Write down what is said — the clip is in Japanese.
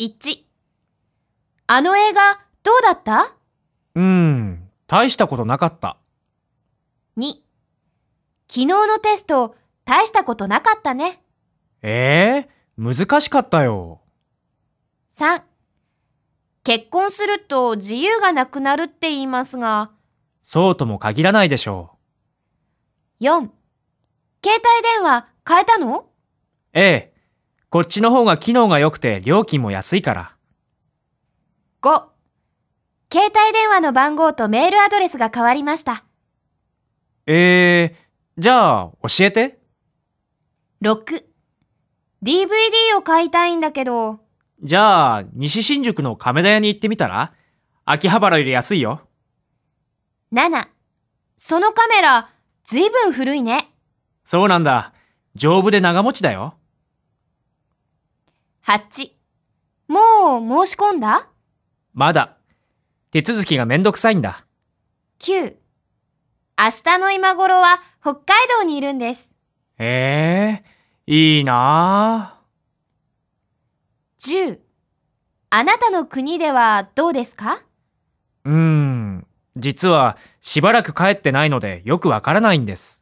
1あの映画どうだった？うーん、大したことなかった。?2 昨日のテスト大したことなかったね。ええ難しかったよ。3結婚すると自由がなくなるって言いますが、そうとも限らないでしょ4携帯電話変えたの？う。ええ。こっちの方が機能が良くて料金も安いから。?5 携帯電話の番号とメールアドレスが変わりました。ええじゃあ教えて。6 DVD を買いたいんだけど、じゃあ、西新宿の亀田屋に行ってみたら？秋葉原より安いよ。7そのカメラずいぶん古いね。そうなんだ。丈夫で長持ちだよ。8もう申し込んだ？まだ。手続きがめんどくさいんだ。?9 明日の今頃は北海道にいるんです。ええいいなあ10あなたの国ではどうですか？うーん。実はしばらく帰ってないのでよくわからないんです。